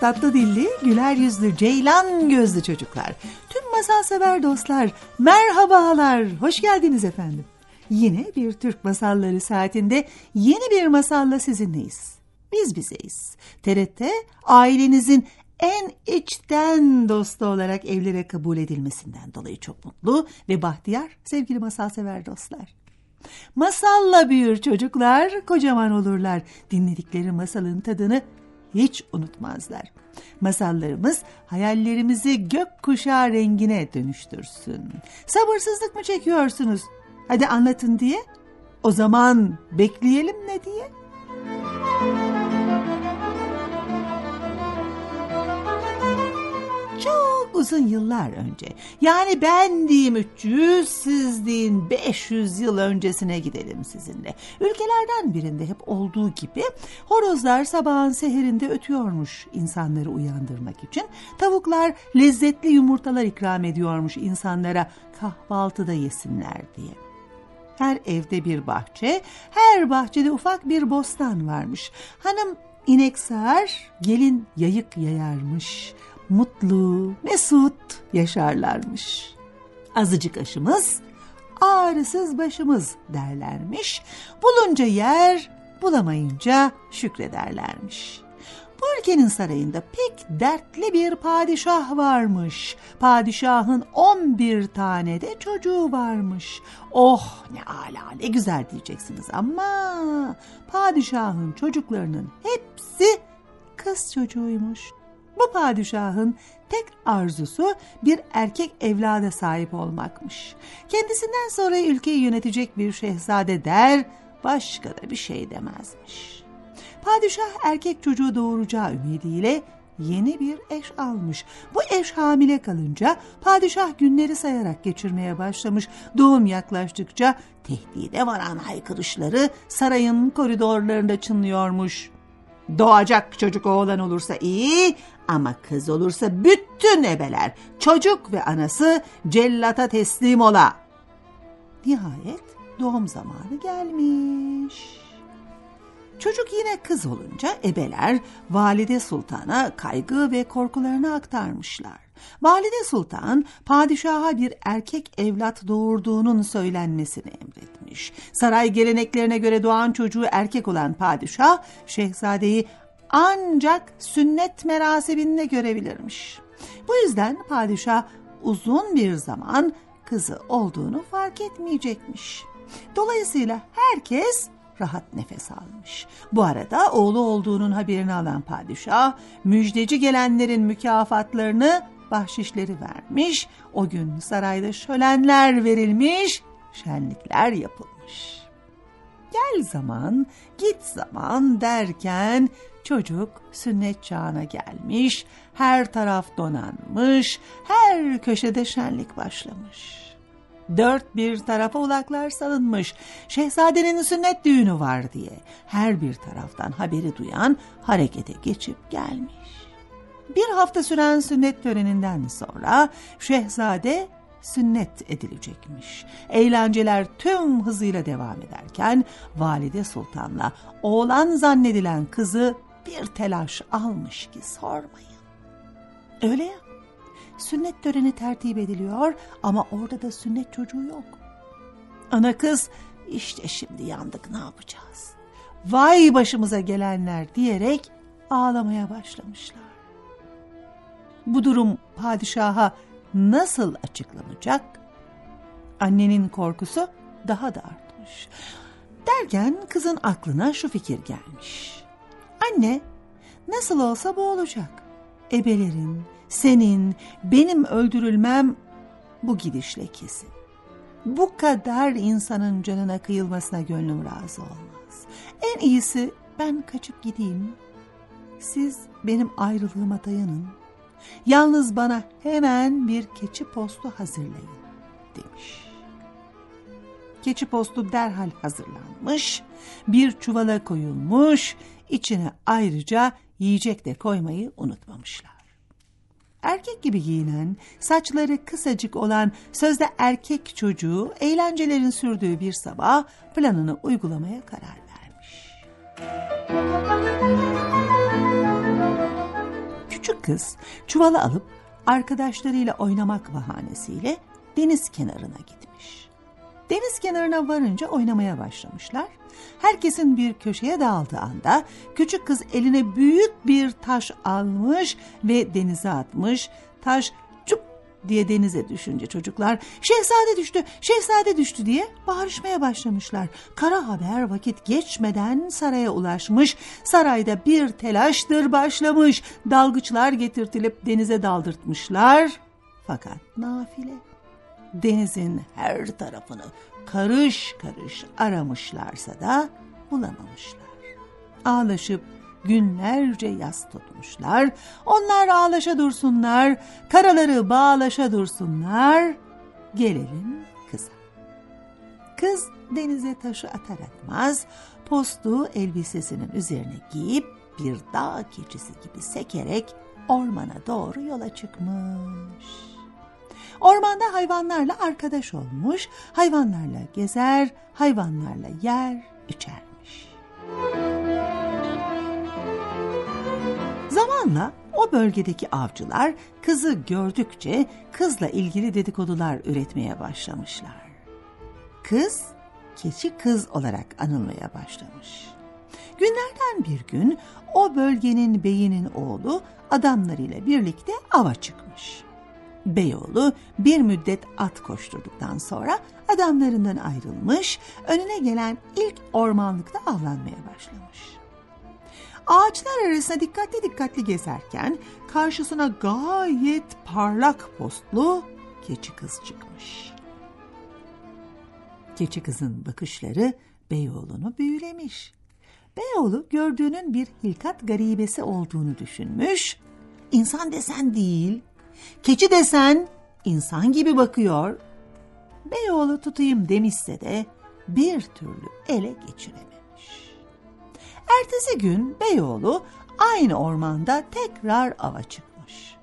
Tatlı dilli, güler yüzlü, ceylan gözlü çocuklar. Tüm masal sever dostlar, merhabalar, hoş geldiniz efendim. Yine bir Türk Masalları saatinde yeni bir masalla sizinleyiz. Biz bizeyiz. TRT ailenizin en içten dostu olarak evlere kabul edilmesinden dolayı çok mutlu ve bahtiyar sevgili masal sever dostlar. Masalla büyür çocuklar, kocaman olurlar. Dinledikleri masalın tadını hiç unutmazlar. Masallarımız hayallerimizi gökkuşağı rengine dönüştürsün. Sabırsızlık mı çekiyorsunuz? Hadi anlatın diye. O zaman bekleyelim ne diye? Çok uzun yıllar önce yani ben diyeyim 300 siz deyin 500 yıl öncesine gidelim sizinle. Ülkelerden birinde hep olduğu gibi horozlar sabahın seherinde ötüyormuş insanları uyandırmak için. Tavuklar lezzetli yumurtalar ikram ediyormuş insanlara kahvaltıda yesinler diye. Her evde bir bahçe, her bahçede ufak bir bostan varmış. Hanım inek sağar, gelin yayık yayarmış. Mutlu, mesut yaşarlarmış. Azıcık aşımız, ağrısız başımız derlermiş. Bulunca yer, bulamayınca şükrederlermiş. Bu ülkenin sarayında pek dertli bir padişah varmış. Padişahın on bir tane de çocuğu varmış. Oh ne ala ne güzel diyeceksiniz ama padişahın çocuklarının hepsi kız çocuğuymuş. Bu padişahın tek arzusu bir erkek evlada sahip olmakmış. Kendisinden sonra ülkeyi yönetecek bir şehzade der, başka da bir şey demezmiş. Padişah erkek çocuğu doğuracağı ümidiyle yeni bir eş almış. Bu eş hamile kalınca padişah günleri sayarak geçirmeye başlamış. Doğum yaklaştıkça tehdide varan haykırışları sarayın koridorlarında çınlıyormuş. Doğacak çocuk oğlan olursa iyi ama kız olursa bütün ebeler, çocuk ve anası cellata teslim ola. Nihayet doğum zamanı gelmiş. Çocuk yine kız olunca ebeler Valide Sultan'a kaygı ve korkularını aktarmışlar. Valide Sultan padişaha bir erkek evlat doğurduğunun söylenmesini emretmiş. Saray geleneklerine göre doğan çocuğu erkek olan padişah şehzadeyi ancak sünnet merasiminde görebilirmiş. Bu yüzden padişah uzun bir zaman kızı olduğunu fark etmeyecekmiş. Dolayısıyla herkes rahat nefes almış. Bu arada oğlu olduğunun haberini alan padişah müjdeci gelenlerin mükafatlarını bahşişleri vermiş. O gün sarayda şölenler verilmiş, şenlikler yapılmış. Gel zaman, git zaman derken çocuk sünnet çağına gelmiş, her taraf donanmış, her köşede şenlik başlamış. Dört bir tarafa ulaklar salınmış. Şehzadenin sünnet düğünü var diye. Her bir taraftan haberi duyan harekete geçip gelmiş. Bir hafta süren sünnet töreninden sonra şehzade sünnet edilecekmiş. Eğlenceler tüm hızıyla devam ederken valide sultanla oğlan zannedilen kızı bir telaş almış ki sormayın. Öyle ya sünnet töreni tertip ediliyor ama orada da sünnet çocuğu yok. Ana kız işte şimdi yandık ne yapacağız? Vay başımıza gelenler diyerek ağlamaya başlamışlar. Bu durum padişaha nasıl açıklanacak? Annenin korkusu daha da artmış. Derken kızın aklına şu fikir gelmiş. Anne nasıl olsa bu olacak. Ebelerin, senin, benim öldürülmem bu gidişle kesin. Bu kadar insanın canına kıyılmasına gönlüm razı olmaz. En iyisi ben kaçıp gideyim. Siz benim ayrılığıma dayanın. Yalnız bana hemen bir keçi postu hazırlayın demiş. Keçi postu derhal hazırlanmış, bir çuvala koyulmuş, içine ayrıca yiyecek de koymayı unutmamışlar. Erkek gibi giyinen, saçları kısacık olan sözde erkek çocuğu eğlencelerin sürdüğü bir sabah planını uygulamaya karar vermiş. Küçük kız çuvalı alıp arkadaşlarıyla oynamak bahanesiyle deniz kenarına gitmiş. Deniz kenarına varınca oynamaya başlamışlar. Herkesin bir köşeye dağıldığı anda küçük kız eline büyük bir taş almış ve denize atmış. Taş çup diye denize düşünce çocuklar şehzade düştü, şehzade düştü diye bağırışmaya başlamışlar. Kara haber vakit geçmeden saraya ulaşmış. Sarayda bir telaştır başlamış. Dalgıçlar getirtilip denize daldırtmışlar. Fakat nafile denizin her tarafını karış karış aramışlarsa da bulamamışlar. Ağlaşıp günlerce yas tutmuşlar. Onlar ağlaşa dursunlar, karaları bağlaşa dursunlar. Gelelim kıza. Kız denize taşı atar atmaz postu elbisesinin üzerine giyip bir dağ keçisi gibi sekerek ormana doğru yola çıkmış. Ormanda hayvanlarla arkadaş olmuş, hayvanlarla gezer, hayvanlarla yer, içermiş. Zamanla o bölgedeki avcılar kızı gördükçe kızla ilgili dedikodular üretmeye başlamışlar. Kız, keçi kız olarak anılmaya başlamış. Günlerden bir gün o bölgenin beyinin oğlu adamlarıyla birlikte ava çıkmış. Beyoğlu bir müddet at koşturduktan sonra adamlarından ayrılmış, önüne gelen ilk ormanlıkta avlanmaya başlamış. Ağaçlar arasında dikkatli dikkatli gezerken karşısına gayet parlak postlu keçi kız çıkmış. Keçi kızın bakışları Beyoğlu'nu büyülemiş. Beyoğlu gördüğünün bir hilkat garibesi olduğunu düşünmüş. İnsan desen değil, keçi desen insan gibi bakıyor. Beyoğlu tutayım demişse de bir türlü ele geçirememiş. Ertesi gün Beyoğlu aynı ormanda tekrar ava çıkmış.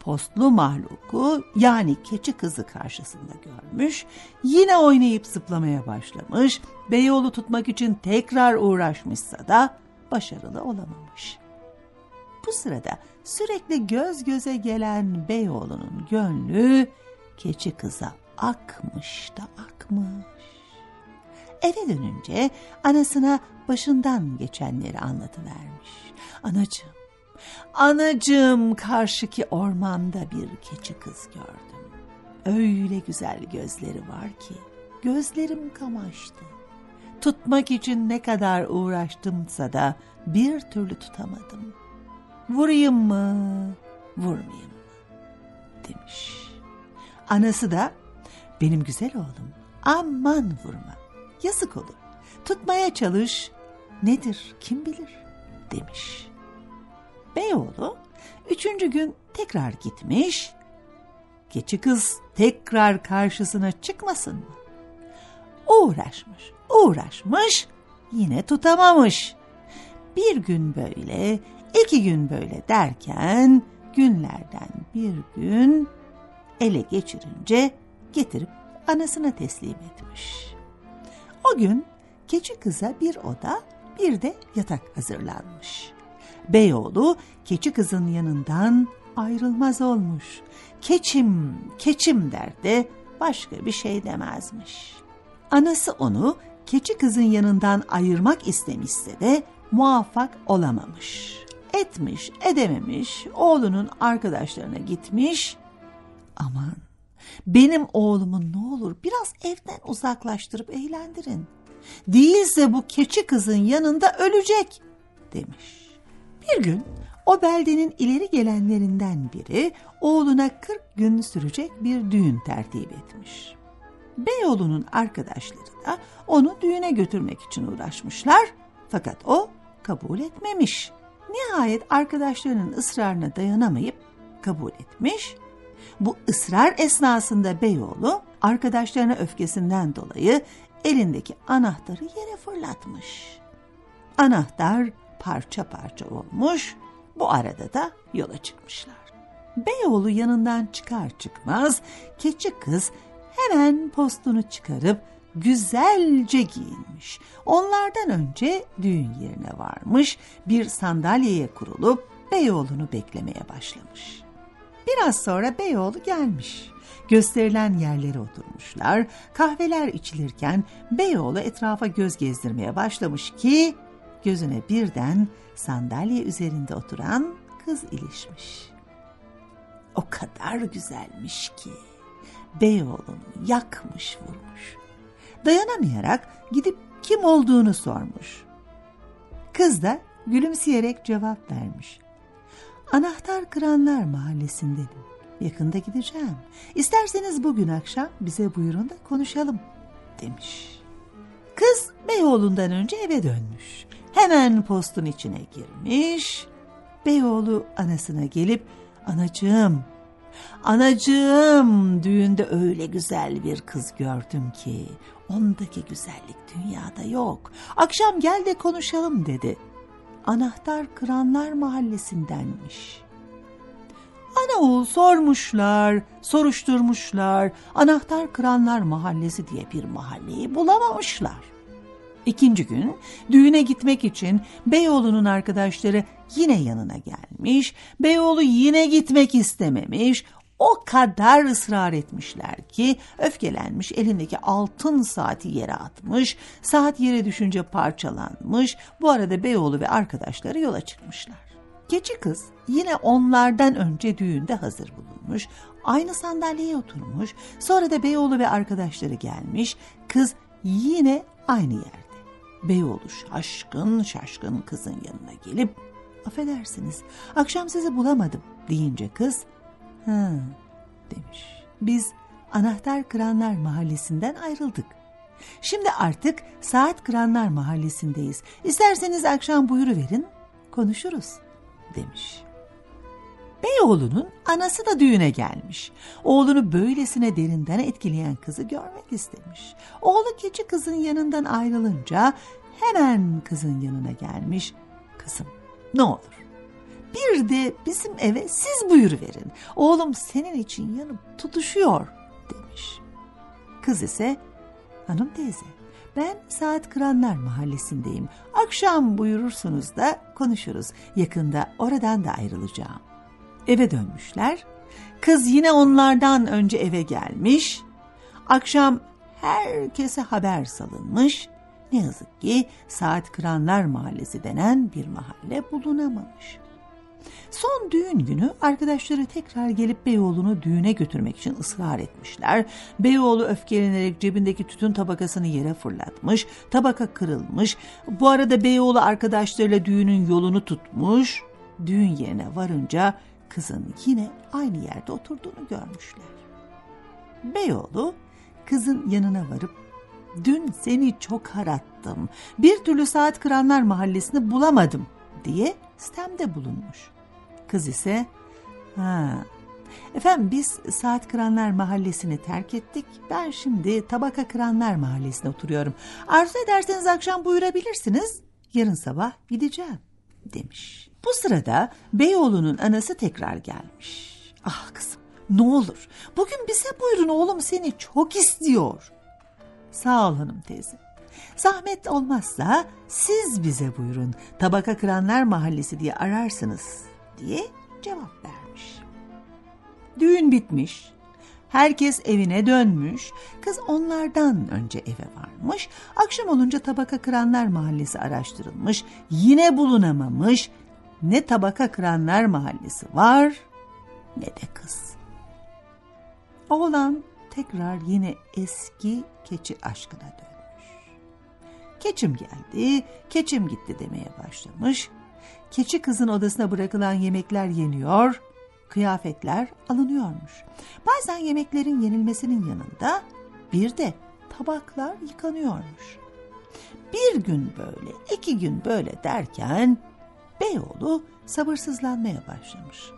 Postlu mahluku yani keçi kızı karşısında görmüş, yine oynayıp zıplamaya başlamış, Beyoğlu tutmak için tekrar uğraşmışsa da başarılı olamamış. Bu sırada sürekli göz göze gelen Beyoğlu'nun gönlü keçi kıza akmış da akmış. Eve dönünce anasına başından geçenleri anlatıvermiş. Anacığım, anacığım karşıki ormanda bir keçi kız gördüm. Öyle güzel gözleri var ki gözlerim kamaştı. Tutmak için ne kadar uğraştımsa da bir türlü tutamadım. Vurayım mı, vurmayayım mı demiş. Anası da benim güzel oğlum aman vurma yazık olur. Tutmaya çalış nedir kim bilir demiş. Beyoğlu üçüncü gün tekrar gitmiş. Keçi kız tekrar karşısına çıkmasın mı? Uğraşmış, uğraşmış, yine tutamamış. Bir gün böyle, iki gün böyle derken günlerden bir gün ele geçirince getirip anasına teslim etmiş. O gün keçi kıza bir oda bir de yatak hazırlanmış. Beyoğlu keçi kızın yanından ayrılmaz olmuş. Keçim, keçim derdi başka bir şey demezmiş. Anası onu keçi kızın yanından ayırmak istemişse de muvaffak olamamış. Etmiş, edememiş, oğlunun arkadaşlarına gitmiş. Aman benim oğlumu ne olur biraz evden uzaklaştırıp eğlendirin. Değilse bu keçi kızın yanında ölecek demiş. Bir gün o beldenin ileri gelenlerinden biri oğluna 40 gün sürecek bir düğün tertip etmiş. Beyoğlu'nun arkadaşları da onu düğüne götürmek için uğraşmışlar. Fakat o kabul etmemiş. Nihayet arkadaşlarının ısrarına dayanamayıp kabul etmiş. Bu ısrar esnasında Beyoğlu arkadaşlarına öfkesinden dolayı elindeki anahtarı yere fırlatmış. Anahtar parça parça olmuş. Bu arada da yola çıkmışlar. Beyoğlu yanından çıkar çıkmaz keçi kız hemen postunu çıkarıp güzelce giyinmiş. Onlardan önce düğün yerine varmış, bir sandalyeye kurulup Beyoğlu'nu beklemeye başlamış. Biraz sonra Beyoğlu gelmiş. Gösterilen yerlere oturmuşlar. Kahveler içilirken Beyoğlu etrafa göz gezdirmeye başlamış ki gözüne birden sandalye üzerinde oturan kız ilişmiş. O kadar güzelmiş ki Beyoğlu'nu yakmış vurmuş. Dayanamayarak gidip kim olduğunu sormuş. Kız da gülümseyerek cevap vermiş. Anahtar Kıranlar Mahallesi'ndenim. Yakında gideceğim. İsterseniz bugün akşam bize buyurun da konuşalım demiş. Kız Beyoğlu'ndan önce eve dönmüş. Hemen postun içine girmiş. Beyoğlu anasına gelip anacığım, anacığım düğünde öyle güzel bir kız gördüm ki ondaki güzellik dünyada yok. Akşam gel de konuşalım dedi. Anahtar Kıranlar Mahallesi'ndenmiş. Ana oğul sormuşlar, soruşturmuşlar. Anahtar Kıranlar Mahallesi diye bir mahalleyi bulamamışlar. İkinci gün düğüne gitmek için Beyoğlu'nun arkadaşları yine yanına gelmiş. Beyoğlu yine gitmek istememiş. O kadar ısrar etmişler ki öfkelenmiş elindeki altın saati yere atmış. Saat yere düşünce parçalanmış. Bu arada Beyoğlu ve arkadaşları yola çıkmışlar. Keçi kız yine onlardan önce düğünde hazır bulunmuş. Aynı sandalyeye oturmuş. Sonra da Beyoğlu ve arkadaşları gelmiş. Kız yine aynı yerde. Beyoğlu şaşkın şaşkın kızın yanına gelip affedersiniz akşam sizi bulamadım deyince kız ha demiş. Biz Anahtar Kıranlar Mahallesi'nden ayrıldık. Şimdi artık Saat Kıranlar Mahallesi'ndeyiz. İsterseniz akşam buyuru verin konuşuruz demiş. Beyoğlu'nun anası da düğüne gelmiş. Oğlunu böylesine derinden etkileyen kızı görmek istemiş. Oğlu keçi kızın yanından ayrılınca hemen kızın yanına gelmiş. Kızım ne olur bir de bizim eve siz buyuru verin. Oğlum senin için yanıp tutuşuyor demiş. Kız ise hanım teyze ben Saat Kıranlar mahallesindeyim. Akşam buyurursunuz da konuşuruz. Yakında oradan da ayrılacağım. Eve dönmüşler. Kız yine onlardan önce eve gelmiş. Akşam herkese haber salınmış. Ne yazık ki Saat Kıranlar Mahallesi denen bir mahalle bulunamamış. Son düğün günü arkadaşları tekrar gelip Beyoğlu'nu düğüne götürmek için ısrar etmişler. Beyoğlu öfkelenerek cebindeki tütün tabakasını yere fırlatmış, tabaka kırılmış. Bu arada Beyoğlu arkadaşlarıyla düğünün yolunu tutmuş. Düğün yerine varınca kızın yine aynı yerde oturduğunu görmüşler. Beyoğlu kızın yanına varıp dün seni çok harattım. Bir türlü saat kıranlar mahallesini bulamadım diye stemde bulunmuş. Kız ise ha efendim biz saat kıranlar mahallesini terk ettik. Ben şimdi tabaka kıranlar mahallesine oturuyorum. Arzu ederseniz akşam buyurabilirsiniz. Yarın sabah gideceğim demiş. Bu sırada Beyoğlu'nun anası tekrar gelmiş. Ah kızım ne olur bugün bize buyurun oğlum seni çok istiyor. Sağ ol hanım teyze. Zahmet olmazsa siz bize buyurun tabaka kıranlar mahallesi diye ararsınız diye cevap vermiş. Düğün bitmiş. Herkes evine dönmüş. Kız onlardan önce eve varmış. Akşam olunca tabaka kıranlar mahallesi araştırılmış. Yine bulunamamış. Ne tabaka kıranlar mahallesi var ne de kız. Oğlan tekrar yine eski keçi aşkına dönmüş. Keçim geldi, keçim gitti demeye başlamış. Keçi kızın odasına bırakılan yemekler yeniyor, kıyafetler alınıyormuş. Bazen yemeklerin yenilmesinin yanında Bir de tabaklar yıkanıyormuş. Bir gün böyle, iki gün böyle derken Beyoğlu sabırsızlanmaya başlamış.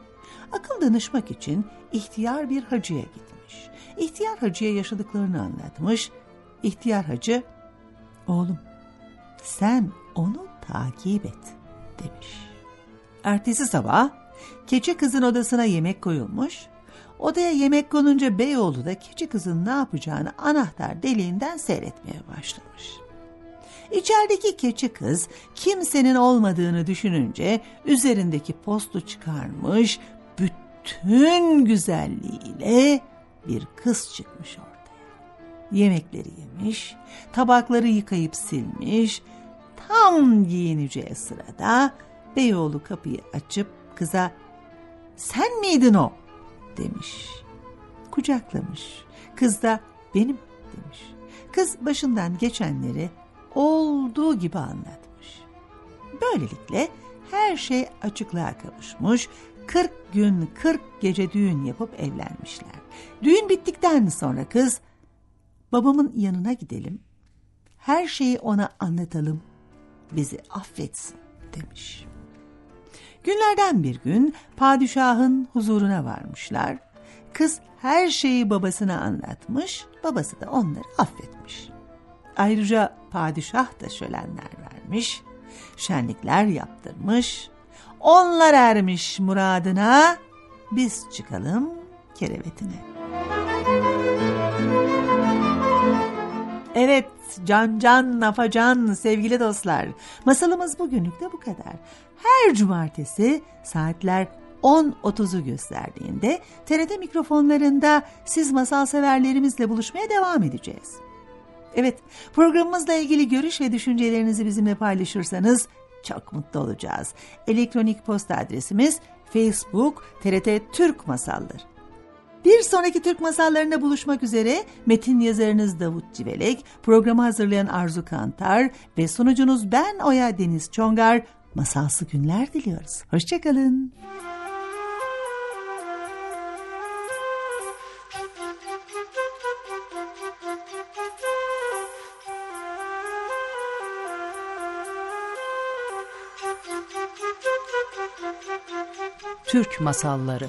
Akıl danışmak için ihtiyar bir hacıya gitmiş. İhtiyar hacıya yaşadıklarını anlatmış. İhtiyar hacı, oğlum sen onu takip et demiş. Ertesi sabah keçi kızın odasına yemek koyulmuş. Odaya yemek konunca Beyoğlu da keçi kızın ne yapacağını anahtar deliğinden seyretmeye başlamış. İçerideki keçi kız kimsenin olmadığını düşününce üzerindeki postu çıkarmış, bütün güzelliğiyle bir kız çıkmış ortaya. Yemekleri yemiş, tabakları yıkayıp silmiş, tam giyineceği sırada Beyoğlu kapıyı açıp kıza sen miydin o demiş. Kucaklamış. Kız da benim demiş. Kız başından geçenleri olduğu gibi anlatmış. Böylelikle her şey açıklığa kavuşmuş. 40 gün 40 gece düğün yapıp evlenmişler. Düğün bittikten sonra kız babamın yanına gidelim. Her şeyi ona anlatalım. Bizi affetsin demiş. Günlerden bir gün padişahın huzuruna varmışlar. Kız her şeyi babasına anlatmış, babası da onları affetmiş. Ayrıca padişah da şölenler vermiş, şenlikler yaptırmış. Onlar ermiş muradına, biz çıkalım kerevetine. Evet, can can nafacan sevgili dostlar. Masalımız bugünlük de bu kadar. Her cumartesi saatler 10.30'u gösterdiğinde TRT mikrofonlarında siz masal severlerimizle buluşmaya devam edeceğiz. Evet, programımızla ilgili görüş ve düşüncelerinizi bizimle paylaşırsanız çok mutlu olacağız. Elektronik posta adresimiz Facebook TRT Türk Masaldır. Bir sonraki Türk masallarında buluşmak üzere metin yazarınız Davut Civelek, programı hazırlayan Arzu Kantar ve sunucunuz ben Oya Deniz Çongar masalsı günler diliyoruz. Hoşçakalın. Türk Masalları